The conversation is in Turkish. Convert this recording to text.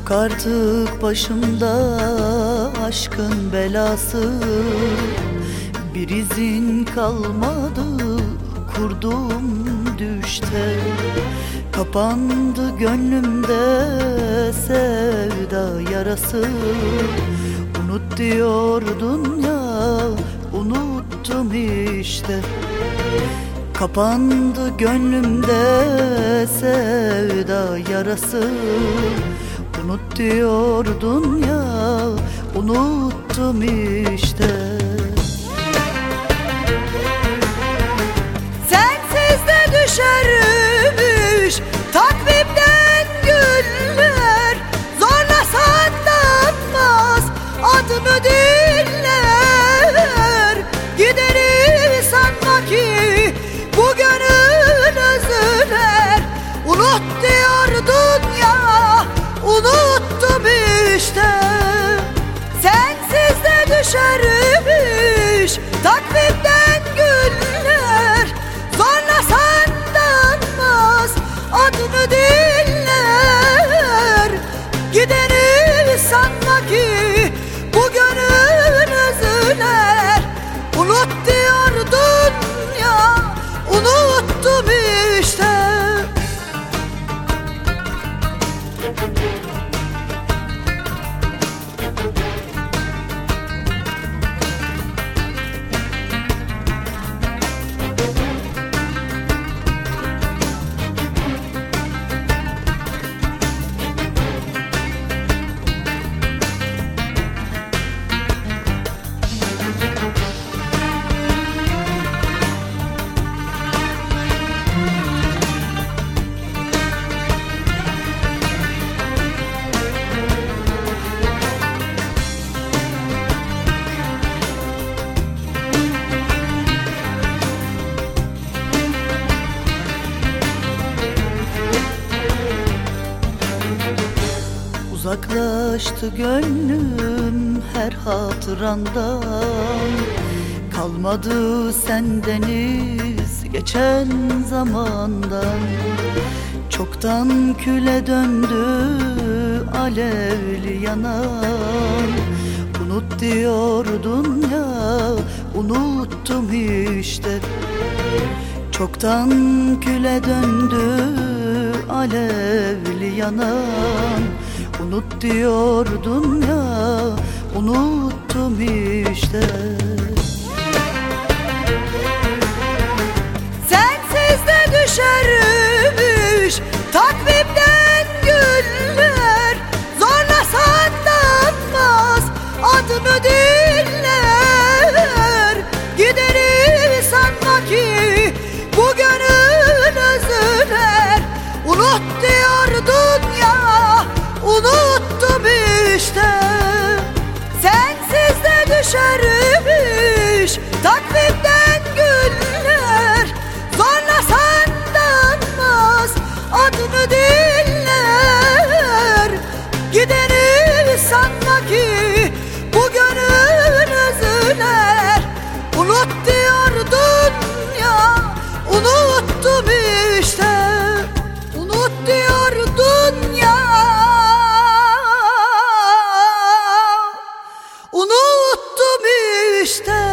Yok artık başımda aşkın belası. Bir izin kalmadı kurdum düşte. Kapandı gönlümde sevda yarası. Unut diyordun ya unuttum işte. Kapandı gönlümde sevda yarası Unut diyordun ya unuttum işte. Sensiz de düşermiş işte Sensiz de düşermiş. Takvimden güller Zorlasan danmaz adını diller Gideni sanma ki bu gönül özler Unut diyordun ya unuttum işte Uzaklaştı gönlüm her hatırandan. Kalmadı sendeniz geçen zamandan. Çoktan küle döndü alevli yanan. Unut diyordun ya unuttum işte. Çoktan küle döndü alevli yanan Unut diyordun ya unuttum işte tristeza.